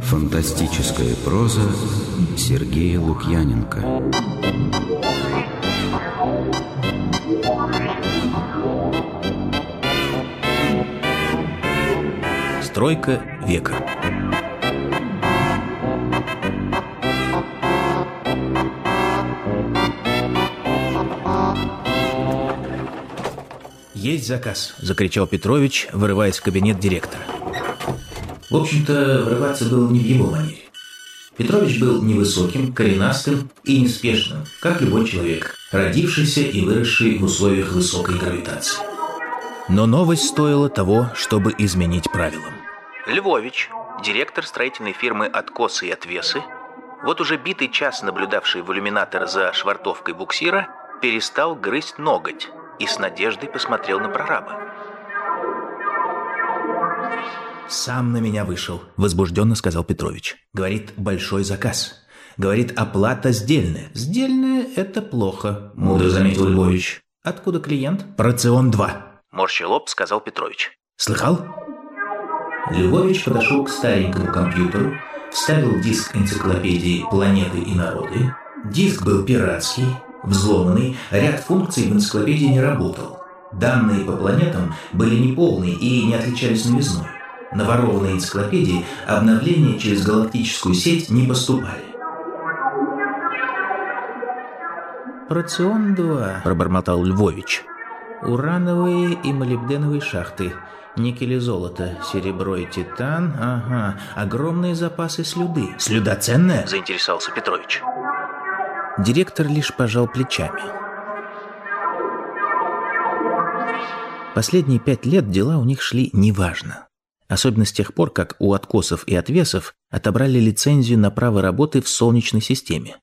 Фантастическая проза Сергея Лукьяненко. Стройка века «Есть заказ!» – закричал Петрович, вырываясь в кабинет директора. В общем-то, врываться было не в его манере. Петрович был невысоким, коренастым и неспешным, как любой человек, родившийся и выросший в условиях высокой гравитации. Но новость стоила того, чтобы изменить правилам. Львович, директор строительной фирмы «Откосы и отвесы», вот уже битый час наблюдавший в иллюминатор за швартовкой буксира, перестал грызть ноготь и с надеждой посмотрел на прораба. «Сам на меня вышел», – возбужденно сказал Петрович. «Говорит, большой заказ. Говорит, оплата сдельная». «Сдельная – это плохо», – мудро заметил Львович. «Откуда клиент?» «Порцион-2», – морщи лоб сказал Петрович. «Слыхал?» Львович подошел к старенькому компьютеру, вставил диск энциклопедии «Планеты и народы». Диск был пиратский, взломанный, ряд функций в энциклопедии не работал. Данные по планетам были неполные и не отличались новизной на ворованной энциклопедии обновления через галактическую сеть не поступали. «Рацион-2», – пробормотал Львович. «Урановые и молибденовые шахты, никель и золото, серебро и титан, ага, огромные запасы слюды». «Слюда ценная?» – заинтересовался Петрович. Директор лишь пожал плечами. Последние пять лет дела у них шли неважно. Особенно с тех пор, как у откосов и отвесов отобрали лицензию на право работы в Солнечной системе.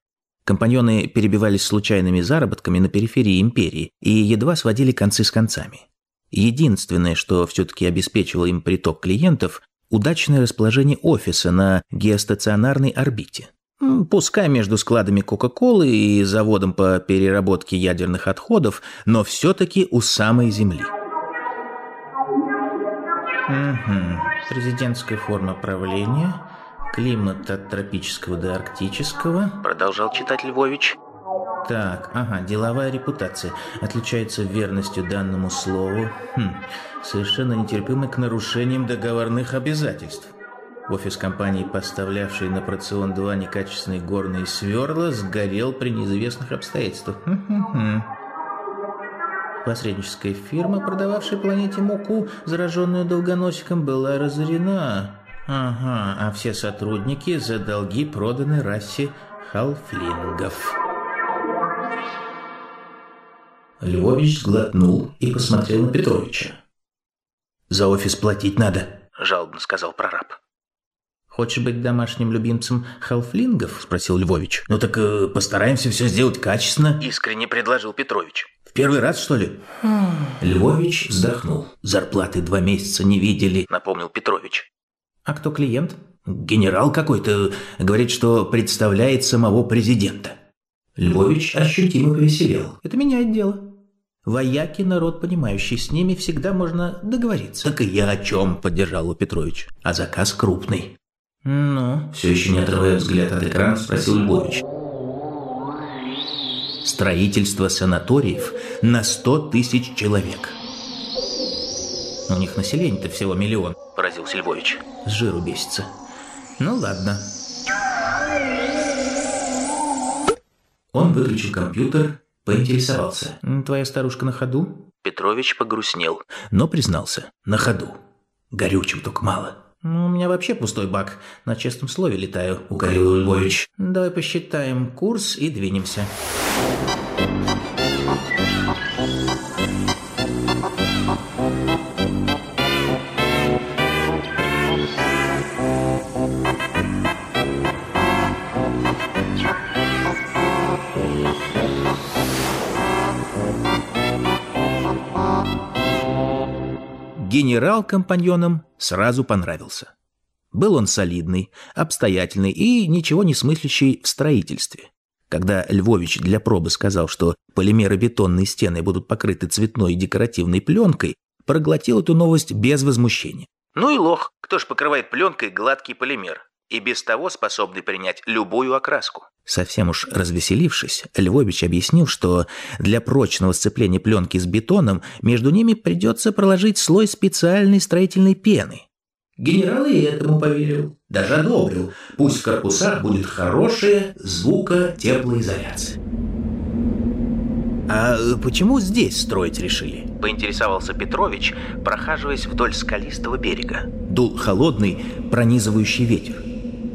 Компаньоны перебивались случайными заработками на периферии империи и едва сводили концы с концами. Единственное, что все-таки обеспечивало им приток клиентов – удачное расположение офиса на геостационарной орбите. Пускай между складами Кока-Колы и заводом по переработке ядерных отходов, но все-таки у самой Земли – Угу. Президентская форма правления, климат от тропического до арктического. Продолжал читать Львович. Так, ага, деловая репутация отличается верностью данному слову, хм, совершенно нетерпимой к нарушениям договорных обязательств. Офис компании, поставлявшей на Процион 2 некачественные горные сверла, сгорел при неизвестных обстоятельствах. Посредническая фирма, продававшая планете муку, зараженную долгоносиком, была разорена. Ага, а все сотрудники за долги проданы расе халфлингов. Львович сглотнул и посмотрел на Петровича. «За офис платить надо», – жалобно сказал прораб. «Хочешь быть домашним любимцем халфлингов?» – спросил Львович. «Ну так э, постараемся все сделать качественно», – искренне предложил Петрович. Первый раз, что ли?» Львович вздохнул. «Зарплаты два месяца не видели», — напомнил Петрович. «А кто клиент?» «Генерал какой-то. Говорит, что представляет самого президента». Львович ощутимо повеселел. «Это меняет дело. Вояки – народ понимающий, с ними всегда можно договориться». «Так и я о чем?» – поддержал у Петрович. «А заказ крупный». «Ну?» – все еще не отрывая взгляд от экрана, спросил Львович строительство санаториев на 100 тысяч человек. У них население-то всего миллион, поразился Львович. С жиру бесится. Ну ладно. Он выключил компьютер, поинтересовался. Твоя старушка на ходу? Петрович погрустнел, но признался. На ходу. Горючего только мало. Ну, у меня вообще пустой бак. На честном слове летаю, укорил Львович. Давай посчитаем курс и двинемся. Генерал компаньонам сразу понравился. Был он солидный, обстоятельный и ничего не смыслящий в строительстве. Когда Львович для пробы сказал, что полимеробетонные стены будут покрыты цветной и декоративной пленкой, проглотил эту новость без возмущения. Ну и лох, кто ж покрывает пленкой гладкий полимер, и без того способный принять любую окраску. Совсем уж развеселившись, Львович объяснил, что для прочного сцепления пленки с бетоном между ними придется проложить слой специальной строительной пены. Генерал и этому поверил, даже одобрил. Пусть в корпусах будет хорошая звуко-теплоизоляция. «А почему здесь строить решили?» – поинтересовался Петрович, прохаживаясь вдоль скалистого берега. Дул холодный, пронизывающий ветер.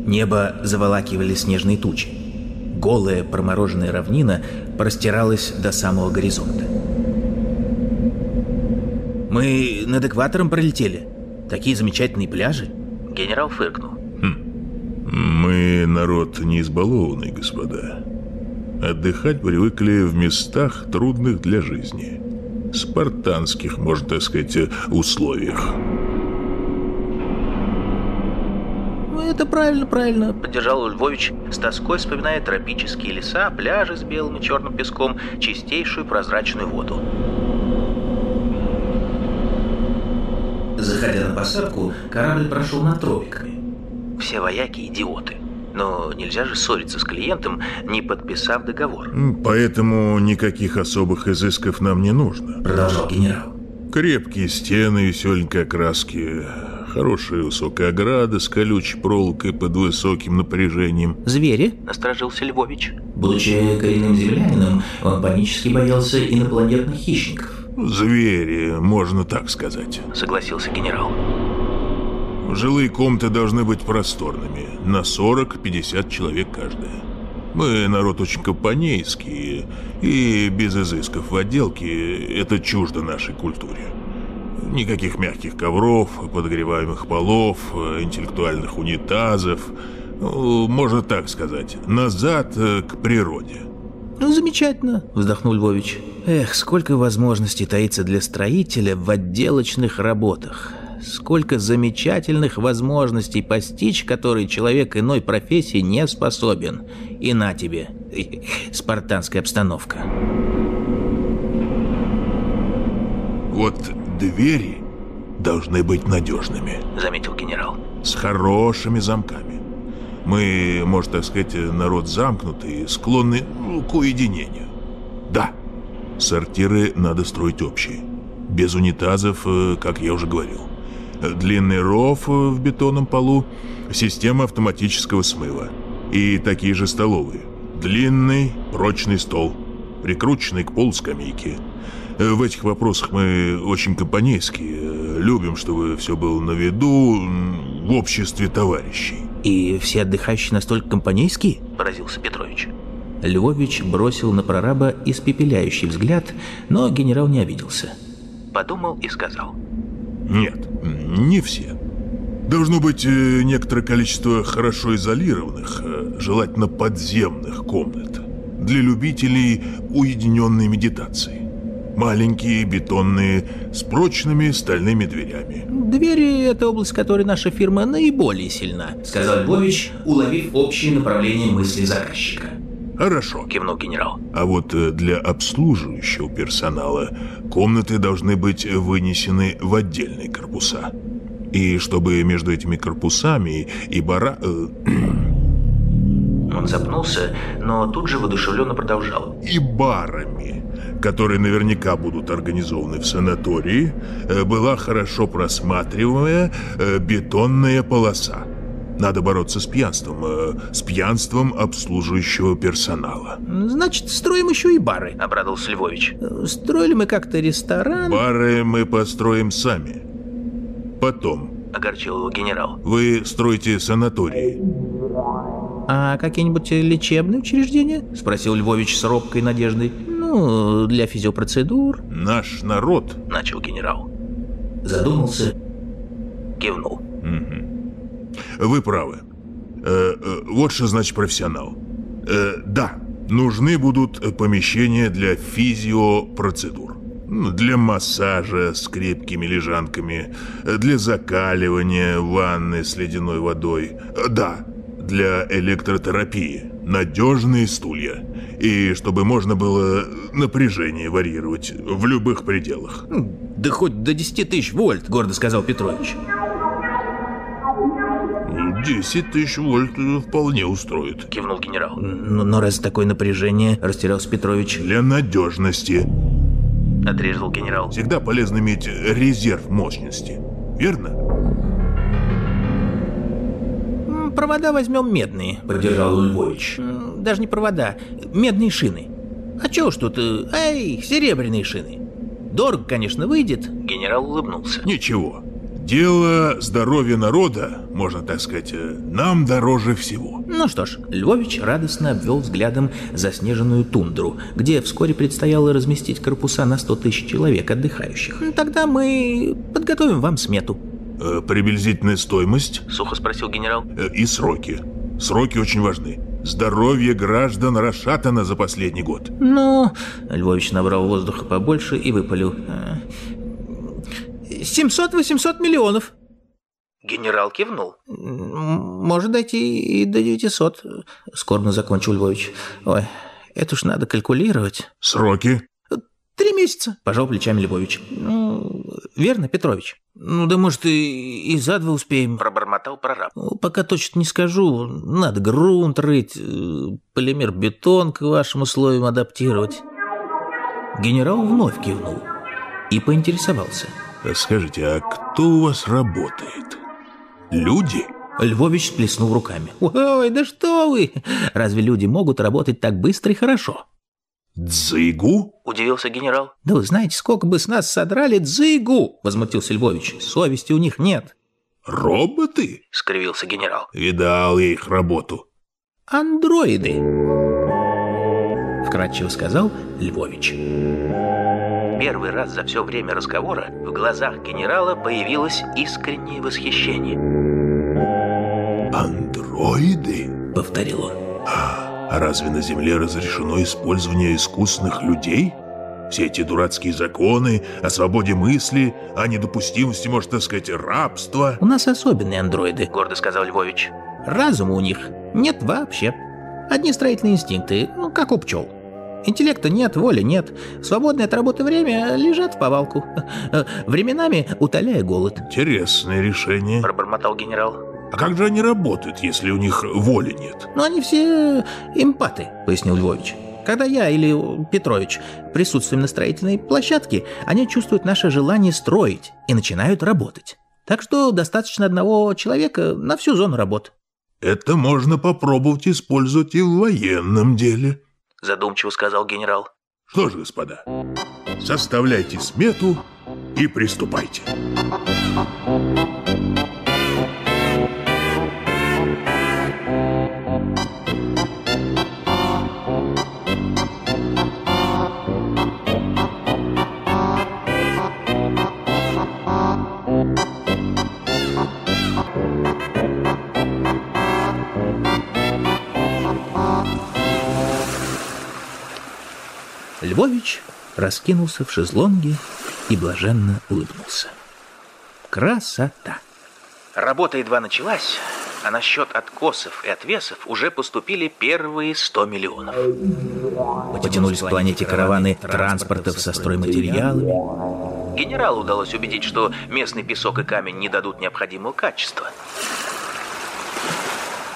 Небо заволакивали снежные тучи. Голая промороженная равнина простиралась до самого горизонта. «Мы над экватором пролетели. Такие замечательные пляжи!» Генерал фыркнул. Хм. «Мы народ не избалованный, господа. Отдыхать привыкли в местах, трудных для жизни. Спартанских, можно так сказать, условиях». «Ну, это правильно, правильно», — поддержал Львович, с тоской вспоминая тропические леса, пляжи с белым и черным песком, чистейшую прозрачную воду. Заходя на посадку, корабль прошел над тропиками. Все вояки идиоты. Но нельзя же ссориться с клиентом, не подписав договор. Поэтому никаких особых изысков нам не нужно. Продолжал генерал. Крепкие стены, веселенькие окраски, хорошая высокая ограда с колючей проволокой под высоким напряжением. «Звери?» – насторожился Львович. Будучи коренным землянином, он панически боялся инопланетных хищников. «Звери, можно так сказать», – согласился генерал. Жилые комнаты должны быть просторными, на 40-50 человек каждая. Мы народ очень компанейский, и без изысков в отделке это чуждо нашей культуре. Никаких мягких ковров, подогреваемых полов, интеллектуальных унитазов. Можно так сказать, назад э, к природе. «Ну, замечательно», — вздохнул Львович. «Эх, сколько возможностей таится для строителя в отделочных работах сколько замечательных возможностей постичь, которые человек иной профессии не способен. И на тебе, спартанская обстановка. Вот двери должны быть надежными, заметил генерал. С хорошими замками. Мы, можно так сказать, народ замкнутый, склонны ну, к уединению. Да, сортиры надо строить общие. Без унитазов, э, как я уже говорил длинный ров в бетонном полу, система автоматического смыва и такие же столовые. Длинный прочный стол, прикрученный к полу скамейки. В этих вопросах мы очень компанейские, любим, чтобы все было на виду, в обществе товарищей. «И все отдыхающие настолько компанейские?» – поразился Петрович. Львович бросил на прораба испепеляющий взгляд, но генерал не обиделся. Подумал и сказал – нет, не все. Должно быть э, некоторое количество хорошо изолированных, э, желательно подземных комнат для любителей уединенной медитации. Маленькие, бетонные, с прочными стальными дверями. «Двери — это область, в которой наша фирма наиболее сильна», — сказал Львович, уловив общее направление мысли заказчика. Хорошо. Кивнул генерал. А вот э, для обслуживающего персонала комнаты должны быть вынесены в отдельные корпуса. И чтобы между этими корпусами и бара... Э, Он запнулся, но тут же воодушевленно продолжал. И барами, которые наверняка будут организованы в санатории, э, была хорошо просматриваемая бетонная полоса. Надо бороться с пьянством, э, с пьянством обслуживающего персонала. Значит, строим еще и бары, обрадовался Львович. Строили мы как-то ресторан. Бары мы построим сами. Потом. Огорчил его генерал. Вы строите санатории. А какие-нибудь лечебные учреждения? Спросил Львович с робкой надеждой. Ну, для физиопроцедур. Наш народ. Начал генерал. Задумался, кивнул. Угу. Вы правы. Э, э, вот что значит профессионал. Э, да, нужны будут помещения для физиопроцедур. Для массажа с крепкими лежанками, для закаливания ванны с ледяной водой. Да, для электротерапии. надежные стулья. И чтобы можно было напряжение варьировать в любых пределах. Да хоть до 10 тысяч вольт, гордо сказал Петрович. 10 тысяч вольт вполне устроит. Кивнул генерал. Но, но раз такое напряжение, растерялся Петрович. Для надежности. Отрезал генерал. Всегда полезно иметь резерв мощности. Верно? Провода возьмем медные, поддержал Львович. Даже не провода, медные шины. А чего ж тут, эй, серебряные шины? Дорого, конечно, выйдет. Генерал улыбнулся. Ничего. Дело здоровья народа, можно так сказать, э, нам дороже всего. Ну что ж, Львович радостно обвел взглядом заснеженную тундру, где вскоре предстояло разместить корпуса на 100 тысяч человек отдыхающих. Тогда мы подготовим вам смету. Э, приблизительная стоимость? Сухо спросил генерал. Э, и сроки. Сроки очень важны. Здоровье граждан расшатано за последний год. Ну, Львович набрал воздуха побольше и выпалил. 700-800 миллионов. Генерал кивнул. Может дойти и до 900, скорбно закончил Львович. Ой, это уж надо калькулировать. Сроки? Три месяца, пожал плечами Львович. Ну, верно, Петрович? Ну, да может и, и за два успеем. Пробормотал прораб. Ну, пока точно не скажу. Надо грунт рыть, э, полимер-бетон к вашим условиям адаптировать. Генерал вновь кивнул и поинтересовался. Скажите, а кто у вас работает? Люди? Львович сплеснул руками. Ой, да что вы! Разве люди могут работать так быстро и хорошо? «Дзыгу?» – удивился генерал. «Да вы знаете, сколько бы с нас содрали дзыгу!» – возмутился Львович. «Совести у них нет». «Роботы?» – скривился генерал. «Видал я их работу». «Андроиды!» – вкратчиво сказал Львович. Первый раз за все время разговора в глазах генерала появилось искреннее восхищение. «Андроиды?» – повторил он. А разве на Земле разрешено использование искусственных людей? Все эти дурацкие законы о свободе мысли, о недопустимости, можно сказать, рабства. У нас особенные андроиды, гордо сказал Львович. Разума у них нет вообще. Одни строительные инстинкты, ну, как у пчел. Интеллекта нет, воли нет. Свободное от работы время лежат в повалку. Временами утоляя голод. Интересное решение, пробормотал генерал. А как же они работают, если у них воли нет? Ну, они все эмпаты, пояснил Львович. Когда я или Петрович присутствуем на строительной площадке, они чувствуют наше желание строить и начинают работать. Так что достаточно одного человека на всю зону работ. Это можно попробовать использовать и в военном деле, задумчиво сказал генерал. Что ж, господа, составляйте смету и приступайте. Львович раскинулся в шезлонге и блаженно улыбнулся. Красота! Работа едва началась, а на счет откосов и отвесов уже поступили первые 100 миллионов. Потянулись к планете караваны транспортов со стройматериалами. Генералу удалось убедить, что местный песок и камень не дадут необходимого качества.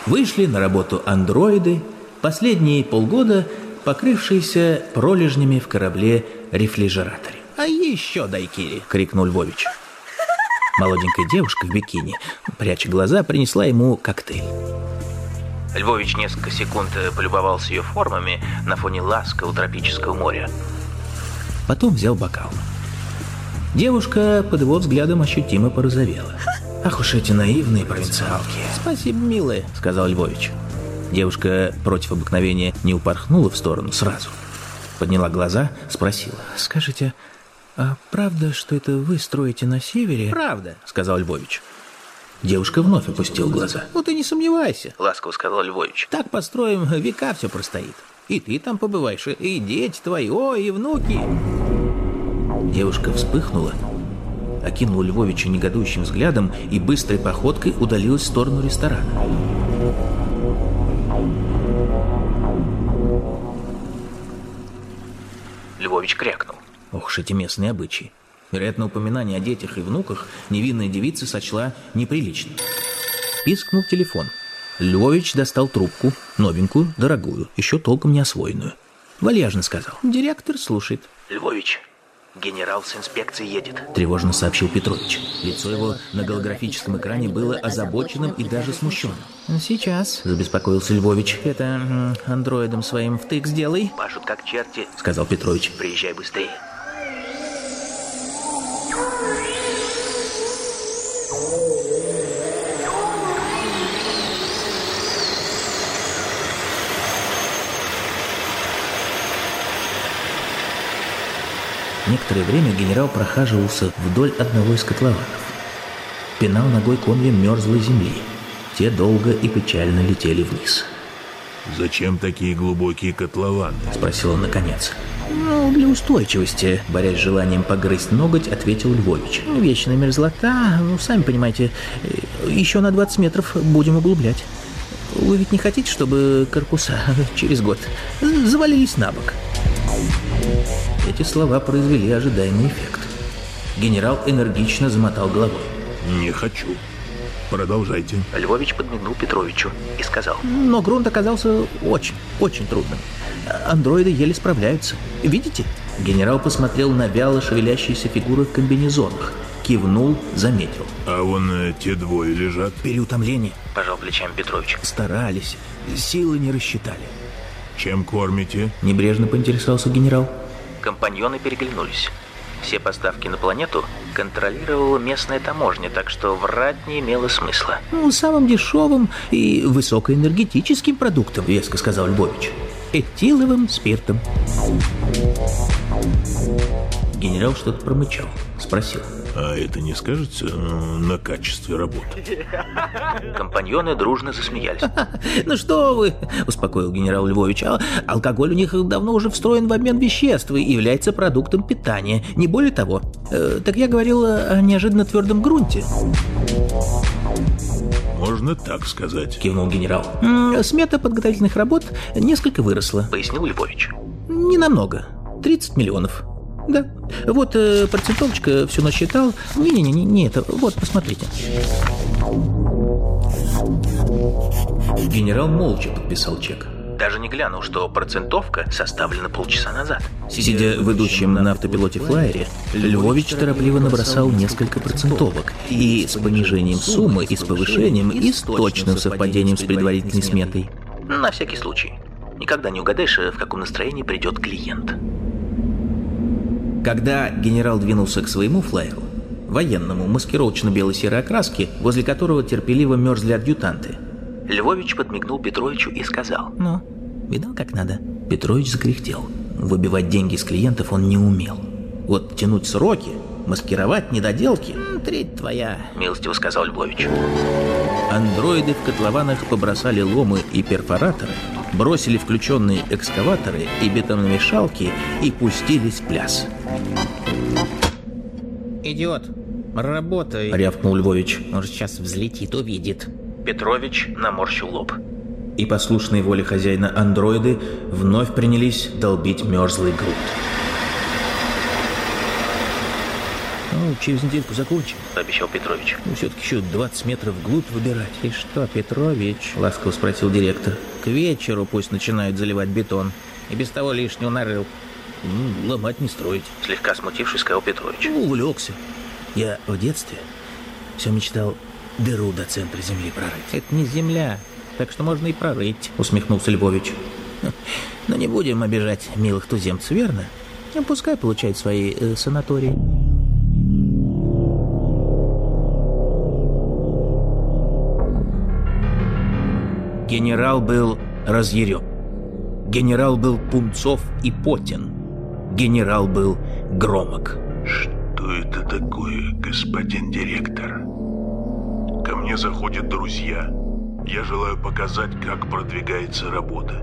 Вышли на работу андроиды. Последние полгода покрывшиеся пролежнями в корабле рефрижераторе. «А еще дайкири!» — крикнул Львович. Молоденькая девушка в бикини, пряча глаза, принесла ему коктейль. Львович несколько секунд полюбовался ее формами на фоне ласкового тропического моря. Потом взял бокал. Девушка под его взглядом ощутимо порозовела. «Ах уж эти наивные провинциалки!» «Спасибо, милая», — сказал Львович. Девушка против обыкновения не упорхнула в сторону сразу. Подняла глаза, спросила. «Скажите, а правда, что это вы строите на севере?» «Правда», — сказал Львович. Девушка вновь опустила глаза. «Ну ты не сомневайся», — ласково сказал Львович. «Так построим, века все простоит. И ты там побываешь, и дети твои, ой, и внуки». Девушка вспыхнула, окинула Львовича негодующим взглядом и быстрой походкой удалилась в сторону ресторана. Львович крякнул. Ох, эти местные обычаи. Вероятно, упоминание о детях и внуках невинная девица сочла неприлично. Пискнул телефон. Львович достал трубку, новенькую, дорогую, еще толком не освоенную. Вальяжно сказал. Директор слушает. Львович, генерал с инспекции едет. Тревожно сообщил Петрович. Лицо его на голографическом экране было озабоченным и даже смущенным. Сейчас, забеспокоился Львович. Это андроидом своим втык сделай. Пашут как черти, сказал Петрович. Приезжай быстрее. Некоторое время генерал прохаживался вдоль одного из котлованов. Пинал ногой комья мерзлой земли. Те долго и печально летели вниз. «Зачем такие глубокие котлованы?» – спросил он наконец. «Ну, для устойчивости», – борясь с желанием погрызть ноготь, ответил Львович. «Вечная мерзлота, ну, сами понимаете, еще на 20 метров будем углублять. Вы ведь не хотите, чтобы корпуса через год завалились на бок?» Эти слова произвели ожидаемый эффект. Генерал энергично замотал головой. «Не хочу. Продолжайте». Львович подмигнул Петровичу и сказал. «Но грунт оказался очень, очень трудным. Андроиды еле справляются. Видите?» Генерал посмотрел на вяло шевелящиеся фигуры в комбинезонах. Кивнул, заметил. «А вон э, те двое лежат?» «Переутомление», – пожал плечами Петрович. «Старались. Силы не рассчитали». «Чем кормите?» – небрежно поинтересовался генерал. Компаньоны переглянулись. Все поставки на планету контролировала местная таможня, так что врать не имело смысла. «Ну, самым дешевым и высокоэнергетическим продуктом», — веско сказал Львович. «Этиловым спиртом». Генерал что-то промычал, спросил. А это не скажется на качестве работы? Компаньоны дружно засмеялись. «Ну что вы!» – успокоил генерал Львович. А алкоголь у них давно уже встроен в обмен веществ и является продуктом питания. Не более того. Э, так я говорил о неожиданно твердом грунте. «Можно так сказать», – кивнул генерал. «Смета подготовительных работ несколько выросла», – пояснил Львович. «Ненамного. 30 миллионов. Да. Вот э, процентовочка все насчитал. Не-не-не, не это. Вот, посмотрите. Генерал молча подписал чек. Даже не глянул, что процентовка составлена полчаса назад. Сидя в идущем на автопилоте флайере, Львович торопливо набросал несколько процентовок. И с понижением суммы, и с повышением, и с точным совпадением с предварительной сметой. На всякий случай. Никогда не угадаешь, в каком настроении придет клиент. Когда генерал двинулся к своему флайеру, военному, маскировочно-бело-серой окраски, возле которого терпеливо мерзли адъютанты, Львович подмигнул Петровичу и сказал «Ну, видал, как надо?» Петрович закряхтел. Выбивать деньги с клиентов он не умел. Вот тянуть сроки, маскировать недоделки – треть твоя, милостиво сказал Львович. Андроиды в котлованах побросали ломы и перфораторы, бросили включенные экскаваторы и бетономешалки и пустились в пляс. «Идиот, работай!» — рявкнул Львович. «Может, сейчас взлетит, увидит». Петрович наморщил лоб. И послушные воле хозяина андроиды вновь принялись долбить мерзлый грунт. «Ну, через недельку закончим», — пообещал Петрович. «Ну, все-таки еще 20 метров вглубь выбирать». «И что, Петрович?» — ласково спросил директор. «К вечеру пусть начинают заливать бетон. И без того лишнего нарыл». Ну, «Ломать не строить», — слегка смутившись, сказал Петрович. Ну, увлекся. Я в детстве все мечтал дыру до центра земли прорыть. «Это не земля, так что можно и прорыть», — усмехнулся Львович. «Но не будем обижать милых туземцев, верно? Пускай получают свои э, санатории». Генерал был разъярен. Генерал был пунцов и потен. Генерал был громок. Что это такое, господин директор? Ко мне заходят друзья. Я желаю показать, как продвигается работа.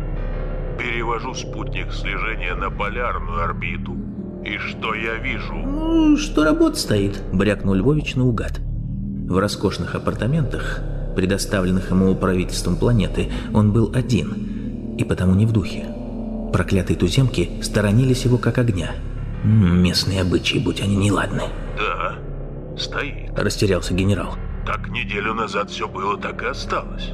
Перевожу спутник слежения на полярную орбиту. И что я вижу? Ну, что работа стоит, брякнул Львович наугад. В роскошных апартаментах предоставленных ему правительством планеты, он был один, и потому не в духе. Проклятые туземки сторонились его как огня. Местные обычаи, будь они неладны. Да, стоит. Растерялся генерал. Так неделю назад все было, так и осталось.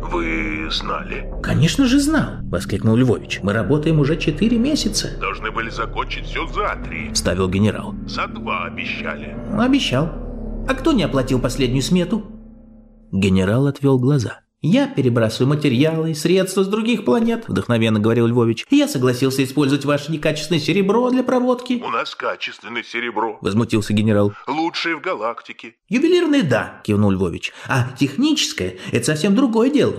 Вы знали? «Конечно же знал!» – воскликнул Львович. «Мы работаем уже четыре месяца!» Должны были закончить все за три. – вставил генерал. За два обещали. «Обещал. А кто не оплатил последнюю смету?» Генерал отвел глаза. «Я перебрасываю материалы и средства с других планет», – вдохновенно говорил Львович. «Я согласился использовать ваше некачественное серебро для проводки». У нас качественное серебро. Возмутился генерал. Лучшее в галактике. «Ювелирное – да», – кивнул Львович. «А техническое – это совсем другое дело.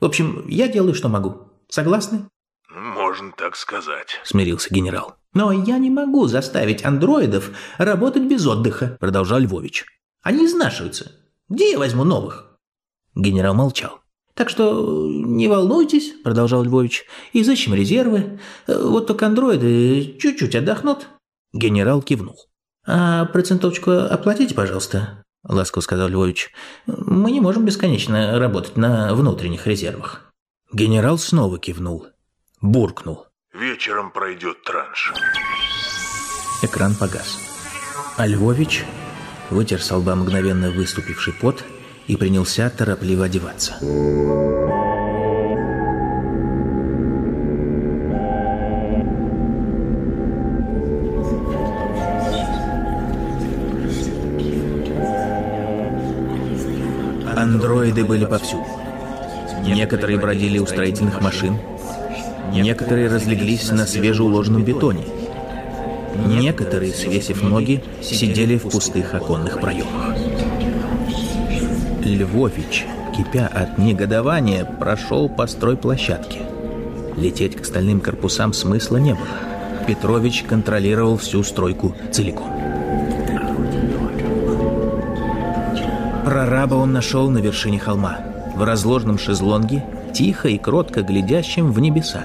В общем, я делаю, что могу. Согласны?» Можно так сказать. – смирился генерал. «Но я не могу заставить андроидов работать без отдыха», – продолжал Львович. «Они изнашиваются. Где я возьму новых?» Генерал молчал. «Так что не волнуйтесь», – продолжал Львович, – «изыщем резервы. Э, Вот только андроиды чуть-чуть отдохнут». Генерал кивнул. «А процентовочку оплатите, пожалуйста», – ласково сказал Львович. «Мы не можем бесконечно работать на внутренних резервах». Генерал снова кивнул. Буркнул. Вечером пройдет транш. Экран погас. А Львович вытер с лба мгновенно выступивший пот и принялся торопливо одеваться. Андроиды были повсюду. Некоторые бродили у строительных машин, некоторые разлеглись на свежеуложенном бетоне, некоторые, свесив ноги, сидели в пустых оконных проемах. Львович, кипя от негодования, прошел по стройплощадке. Лететь к стальным корпусам смысла не было. Петрович контролировал всю стройку целиком. Прораба он нашел на вершине холма, в разложенном шезлонге, тихо и кротко глядящем в небеса.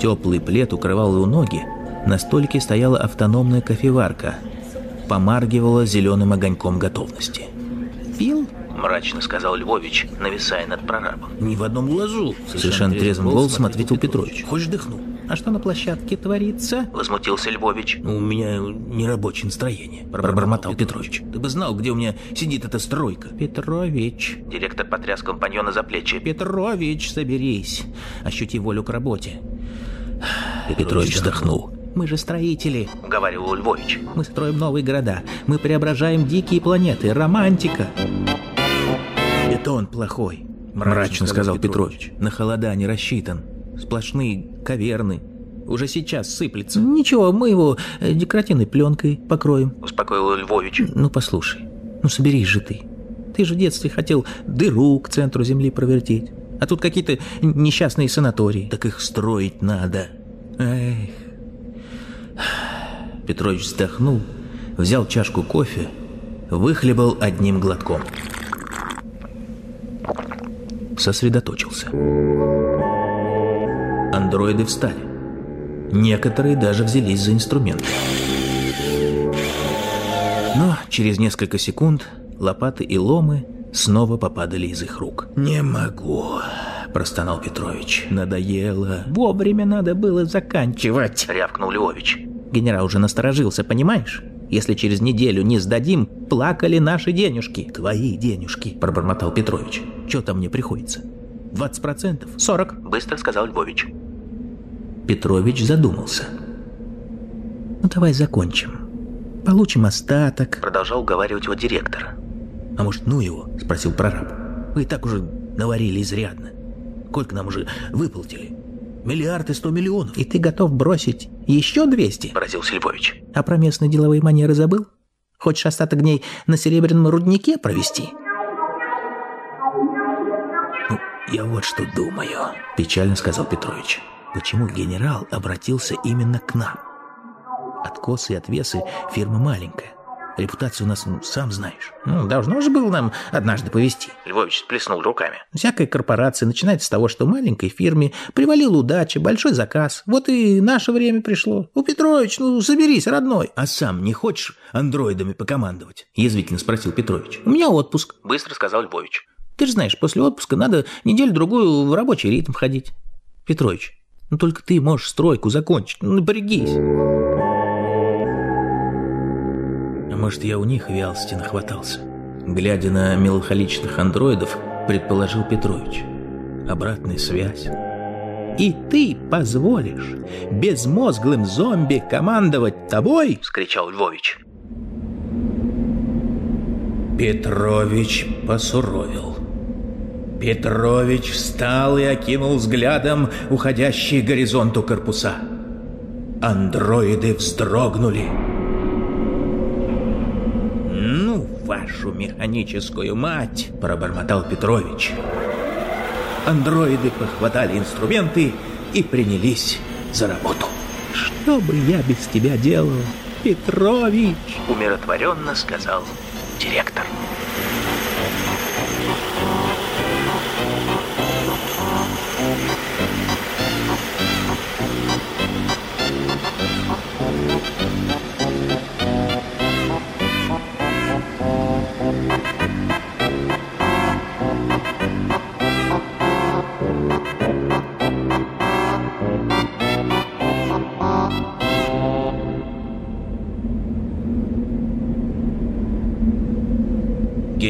Теплый плед укрывал его ноги, на столике стояла автономная кофеварка, помаргивала зеленым огоньком готовности. «Пил?» – мрачно сказал Львович, нависая над прорабом. «Не в одном глазу», – совершенно трезвым голосом ответил Петрович. «Хочешь дыхну?» «А что на площадке творится?» – возмутился Львович. «У меня нерабочее настроение», – пробормотал Петрович. «Ты бы знал, где у меня сидит эта стройка». «Петрович», – директор потряс компаньона за плечи. «Петрович, соберись, ощути волю к работе». Петрович вздохнул. «Мы же строители», — уговаривал Львович. «Мы строим новые города. Мы преображаем дикие планеты. Романтика». «Бетон плохой», — мрачно сказал Петрович. «На холода не рассчитан. Сплошные каверны. Уже сейчас сыплется». «Ничего, мы его э, декоративной пленкой покроем», — успокоил Львович. «Ну, послушай, ну соберись же ты. Ты же в детстве хотел дыру к центру Земли провертеть. А тут какие-то несчастные санатории. Так их строить надо. Эх. Петрович вздохнул, взял чашку кофе, выхлебал одним глотком. Сосредоточился. Андроиды встали. Некоторые даже взялись за инструменты. Но через несколько секунд лопаты и ломы снова попадали из их рук. «Не могу», – простонал Петрович. «Надоело». «Вовремя надо было заканчивать», – рявкнул Львович. Генерал уже насторожился, понимаешь? Если через неделю не сдадим, плакали наши денежки. Твои денежки, пробормотал Петрович. Что там мне приходится? 20 процентов? 40, быстро сказал Львович. Петрович задумался. Ну давай закончим. Получим остаток, продолжал уговаривать его директор. А может, ну его? Спросил прораб. Вы и так уже наварили изрядно. Сколько нам уже выплатили? Миллиард и сто миллионов. И ты готов бросить еще 200? Поразился Львович. А про местные деловые манеры забыл? Хочешь остаток дней на серебряном руднике провести? Ну, я вот что думаю, печально сказал Петрович. Почему генерал обратился именно к нам? Откосы и отвесы фирма маленькая. Репутация у нас, ну, сам знаешь. Ну, должно же было нам однажды повести. Львович сплеснул руками. Всякая корпорация начинает с того, что маленькой фирме привалила удача, большой заказ. Вот и наше время пришло. У Петрович, ну, соберись, родной. А сам не хочешь андроидами покомандовать? Язвительно спросил Петрович. У меня отпуск. Быстро сказал Львович. Ты же знаешь, после отпуска надо неделю-другую в рабочий ритм входить. Петрович, Ну только ты можешь стройку закончить. Ну напрягись. Может, я у них вялости нахватался? Глядя на меланхоличных андроидов, предположил Петрович. Обратная связь. «И ты позволишь безмозглым зомби командовать тобой?» — вскричал Львович. Петрович посуровил. Петрович встал и окинул взглядом уходящие к горизонту корпуса. Андроиды вздрогнули. «Ну, вашу механическую мать!» – пробормотал Петрович. Андроиды похватали инструменты и принялись за работу. «Что бы я без тебя делал, Петрович?» – умиротворенно сказал директор.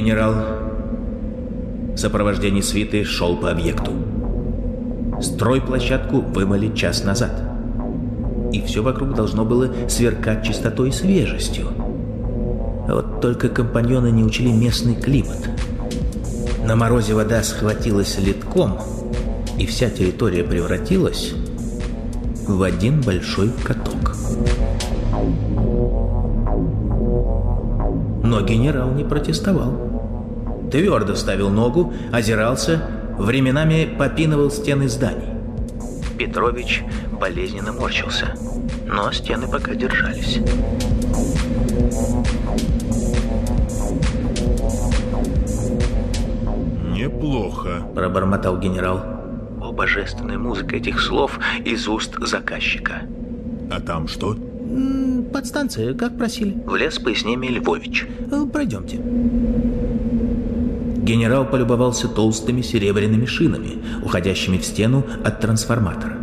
Генерал в сопровождении свиты шел по объекту. Стройплощадку вымыли час назад. И все вокруг должно было сверкать чистотой и свежестью. Вот только компаньоны не учли местный климат. На морозе вода схватилась литком, и вся территория превратилась в один большой каток. Но генерал не протестовал. Твердо ставил ногу, озирался, временами попинывал стены зданий. Петрович болезненно морщился, но стены пока держались. Неплохо. Пробормотал генерал. О, божественная музыка этих слов из уст заказчика. А там что? Подстанция, как просили. Влез пояснение Львович. Э, Пройдемте. Генерал полюбовался толстыми серебряными шинами, уходящими в стену от трансформатора.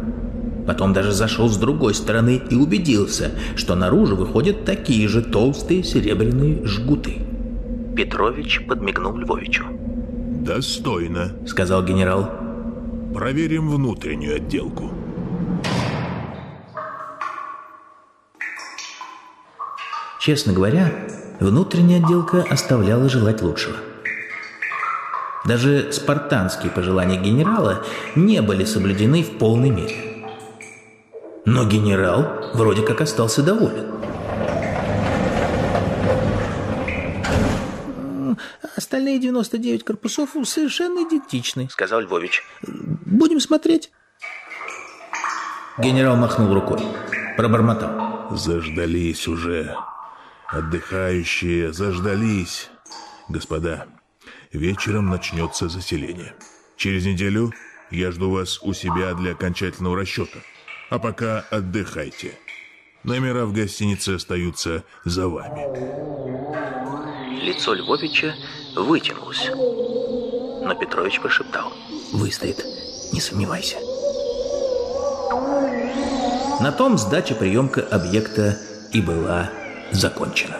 Потом даже зашел с другой стороны и убедился, что наружу выходят такие же толстые серебряные жгуты. Петрович подмигнул Львовичу. Достойно. — сказал генерал. Проверим внутреннюю отделку. Честно говоря, внутренняя отделка оставляла желать лучшего. Даже спартанские пожелания генерала не были соблюдены в полной мере. Но генерал вроде как остался доволен. «Остальные 99 корпусов совершенно идентичны», — сказал Львович. «Будем смотреть». Генерал махнул рукой, пробормотал. Заждались уже. Отдыхающие заждались. Господа, вечером начнется заселение. Через неделю я жду вас у себя для окончательного расчета. А пока отдыхайте. Номера в гостинице остаются за вами. Лицо Львовича вытянулось. Но Петрович прошептал. «Выстоит, не сомневайся». На том сдача-приемка объекта и была закончена.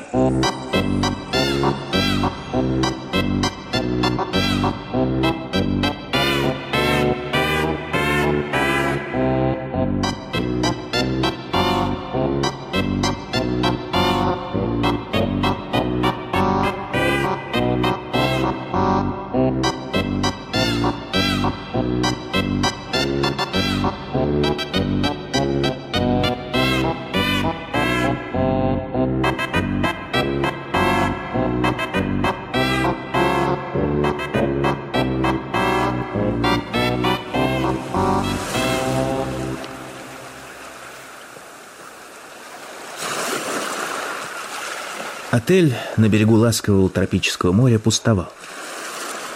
Отель на берегу ласкового тропического моря пустовал.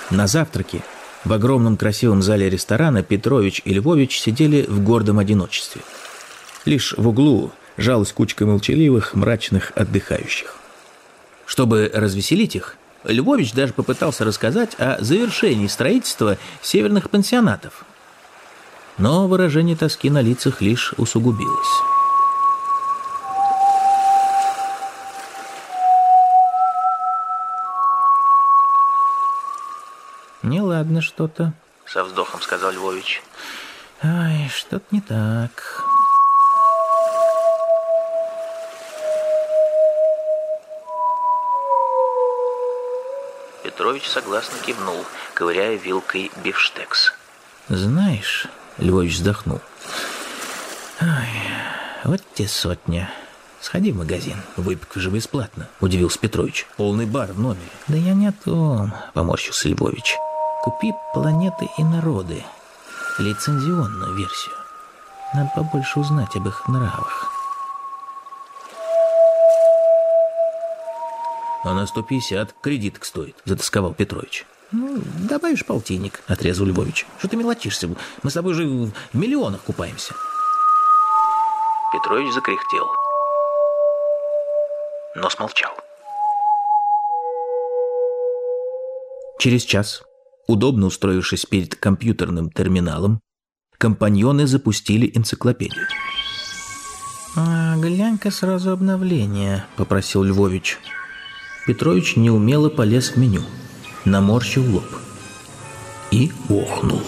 На завтраке в огромном красивом зале ресторана Петрович и Львович сидели в гордом одиночестве. Лишь в углу жалась кучка молчаливых, мрачных отдыхающих. Чтобы развеселить их, Львович даже попытался рассказать о завершении строительства северных пансионатов. но выражение тоски на лицах лишь усугубилось. «Неладно что-то», — со вздохом сказал Львович. «Ай, что-то не так». Петрович согласно кивнул, ковыряя вилкой бифштекс. «Знаешь...» — Львович вздохнул. «Ай, вот те сотня. Сходи в магазин. Выпивка же бесплатно», — удивился Петрович. «Полный бар в номере». «Да я не о том», — поморщился Львович. «Купи «Планеты и народы». Лицензионную версию. Надо побольше узнать об их нравах». А на 150 кредиток стоит, затасковал Петрович. Ну, добавишь полтинник, отрезал Львович. Что ты мелочишься? Мы с тобой же в миллионах купаемся. Петрович закряхтел, но смолчал. Через час, удобно устроившись перед компьютерным терминалом, компаньоны запустили энциклопедию. «А, «Глянь-ка сразу обновление», — попросил Львович. Петрович неумело полез в меню, наморщил лоб и охнул.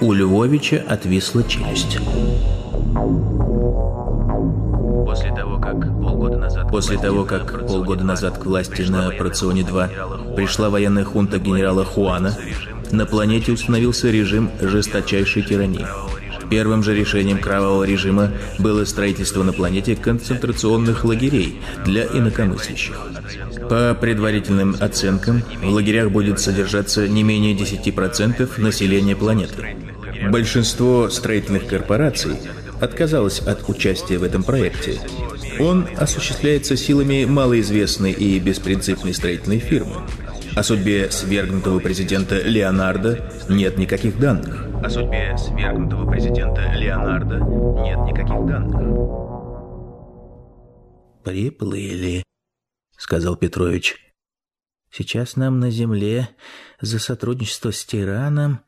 У Львовича отвисла челюсть. После того, как полгода назад к власти на Проционе-2 пришла военная хунта генерала Хуана, на планете установился режим жесточайшей тирании. Первым же решением кровавого режима было строительство на планете концентрационных лагерей для инакомыслящих. По предварительным оценкам, в лагерях будет содержаться не менее 10% населения планеты. Большинство строительных корпораций отказалось от участия в этом проекте. Он осуществляется силами малоизвестной и беспринципной строительной фирмы. О судьбе свергнутого президента Леонардо нет никаких данных. О судьбе свергнутого президента Леонардо нет никаких данных. «Приплыли», — сказал Петрович. «Сейчас нам на земле за сотрудничество с тираном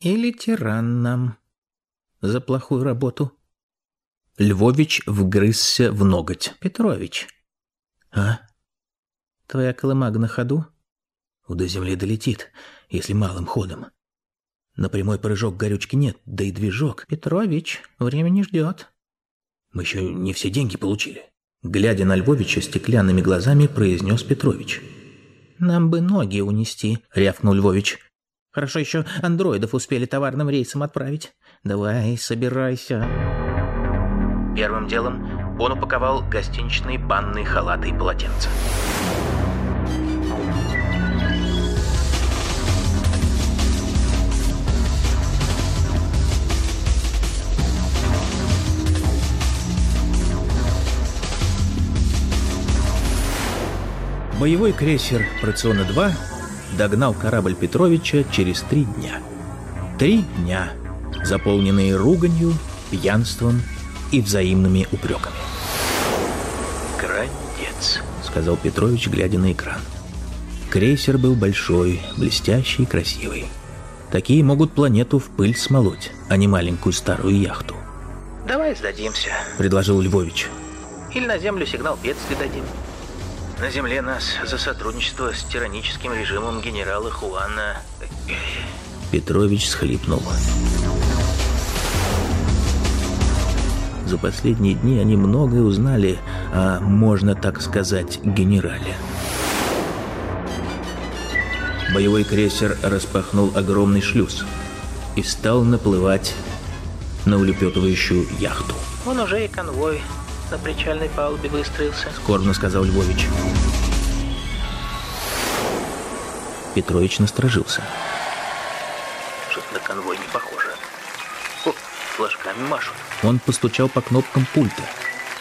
или тиран нам за плохую работу». Львович вгрызся в ноготь. «Петрович». «А? Твоя колымага на ходу?» До земли долетит, если малым ходом. На прямой прыжок горючки нет, да и движок. Петрович, время не ждет. Мы еще не все деньги получили. Глядя на Львовича стеклянными глазами, произнес Петрович. «Нам бы ноги унести», — рявкнул Львович. «Хорошо еще андроидов успели товарным рейсом отправить. Давай, собирайся». Первым делом он упаковал гостиничные банные халаты и полотенца. Боевой крейсер «Проциона-2» догнал корабль Петровича через три дня. Три дня, заполненные руганью, пьянством и взаимными упреками. «Грандец», — сказал Петрович, глядя на экран. Крейсер был большой, блестящий и красивый. Такие могут планету в пыль смолоть, а не маленькую старую яхту. «Давай сдадимся», — предложил Львович. «Или на Землю сигнал бедствия дадим». На земле нас за сотрудничество с тираническим режимом генерала Хуана... Петрович схлипнул. За последние дни они многое узнали о, можно так сказать, генерале. Боевой крейсер распахнул огромный шлюз и стал наплывать на улепетывающую яхту. Он уже и конвой на причальной палубе выстроился», — скорбно сказал Львович. Петрович насторожился. Что-то на конвой не похоже. Флажками. Он постучал по кнопкам пульта,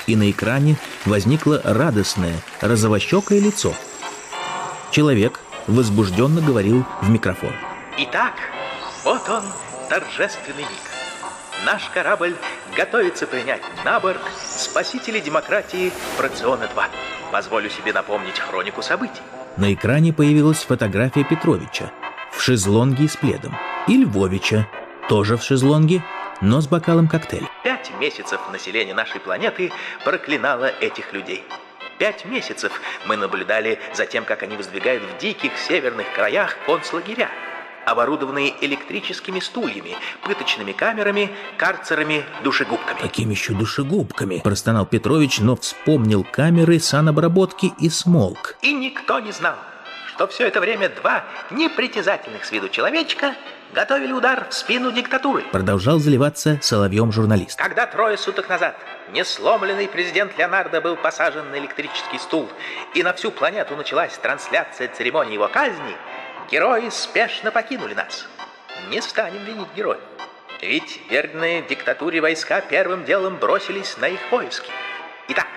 и на экране возникло радостное, розовощекое лицо. Человек возбужденно говорил в микрофон. «Итак, вот он, торжественный миг. Наш корабль готовится принять на борт спасители демократии Фракциона-2. Позволю себе напомнить хронику событий. На экране появилась фотография Петровича в шезлонге с пледом. и Львовича, тоже в шезлонге, но с бокалом коктейля. Пять месяцев население нашей планеты проклинало этих людей. Пять месяцев мы наблюдали за тем, как они воздвигают в диких северных краях концлагеря, оборудованные электрическими стульями, пыточными камерами, карцерами, душегубками. Какими еще душегубками? Простонал Петрович, но вспомнил камеры санобработки и смолк. И никто не знал, что все это время два непритязательных с виду человечка готовили удар в спину диктатуры. Продолжал заливаться соловьем журналист. Когда трое суток назад несломленный президент Леонардо был посажен на электрический стул, и на всю планету началась трансляция церемонии его казни, герои спешно покинули нас. Не станем винить героев. Ведь верные диктатуре войска первым делом бросились на их поиски. Итак,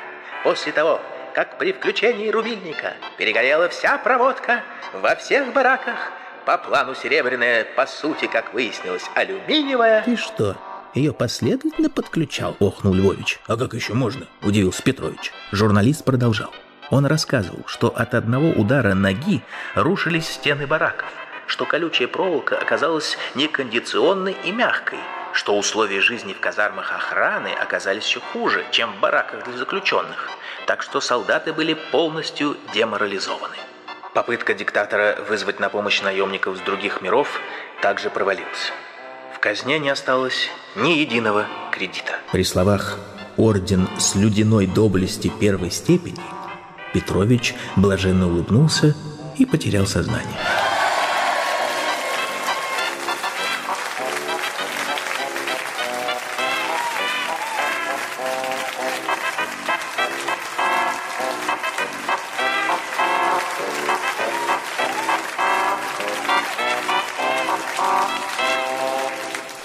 после того, как при включении рубильника перегорела вся проводка во всех бараках, по плану серебряная, по сути, как выяснилось, алюминиевая. Ты что, ее последовательно подключал? Охнул Львович. А как еще можно? Удивился Петрович. Журналист продолжал. Он рассказывал, что от одного удара ноги рушились стены бараков, что колючая проволока оказалась некондиционной и мягкой, что условия жизни в казармах охраны оказались еще хуже, чем в бараках для заключенных, так что солдаты были полностью деморализованы. Попытка диктатора вызвать на помощь наемников с других миров также провалилась. В казне не осталось ни единого кредита. При словах «Орден с людяной доблести первой степени» Петрович блаженно улыбнулся и потерял сознание.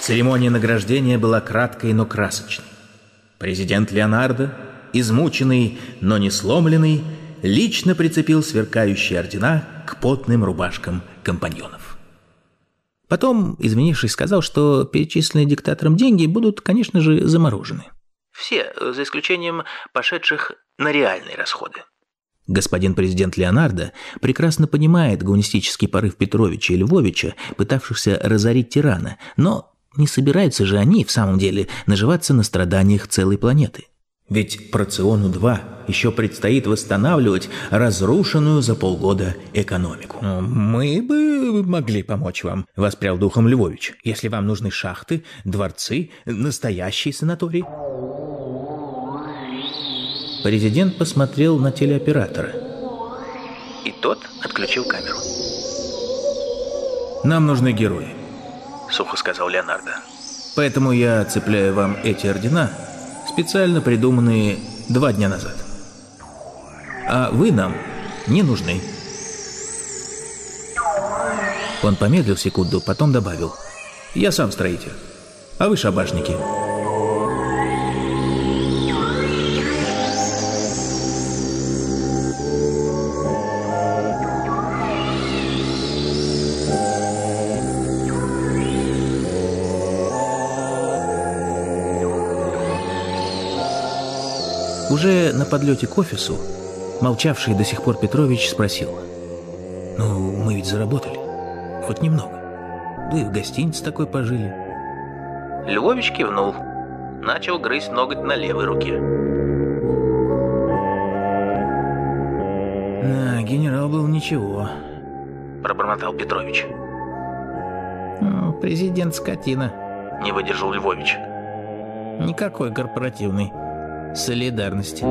Церемония награждения была краткой, но красочной. Президент Леонардо, измученный, но не сломленный, лично прицепил сверкающие ордена к потным рубашкам компаньонов. Потом, извинившись, сказал, что перечисленные диктатором деньги будут, конечно же, заморожены. Все, за исключением пошедших на реальные расходы. Господин президент Леонардо прекрасно понимает гуманистический порыв Петровича и Львовича, пытавшихся разорить тирана, но не собираются же они, в самом деле, наживаться на страданиях целой планеты. Ведь Проциону-2 еще предстоит восстанавливать разрушенную за полгода экономику. «Мы бы могли помочь вам», — воспрял духом Львович, «если вам нужны шахты, дворцы, настоящий санаторий». Президент посмотрел на телеоператора. И тот отключил камеру. «Нам нужны герои», — сухо сказал Леонардо. Поэтому я цепляю вам эти ордена, специально придуманные два дня назад. А вы нам не нужны. Он помедлил секунду, потом добавил. Я сам строитель, а вы шабашники. Уже на подлете к офису, молчавший до сих пор Петрович спросил. «Ну, мы ведь заработали. Хоть немного. Да и в гостинице такой пожили». Львович кивнул. Начал грызть ноготь на левой руке. «Да, генерал был ничего», — пробормотал Петрович. «Президент скотина», — не выдержал Львович. «Никакой корпоративный солидарности.